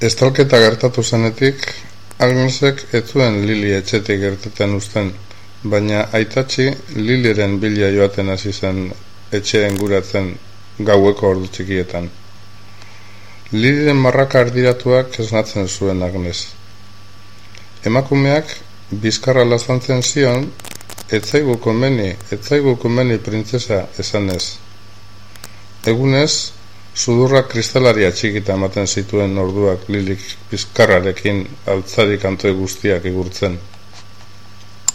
Estalketa gertatu zenetik, Agnesek ez zuen Lili etxetik gerteten uzten, baina aitatxi Liliren bila joaten hasi zen etxeen guratzen gaueko ordu txikietan. Liliren marraka ardiratuak esnatzen zuen Agnes. Emakumeak bizkarra lazantzen zion, etzaigu komeni, etzaigu komeni printzesa esanez. Egunez, Sudurrak kristalaria txikita ematen zituen orduak lilik bizkarrarekin altzari kantoi guztiak igurtzen.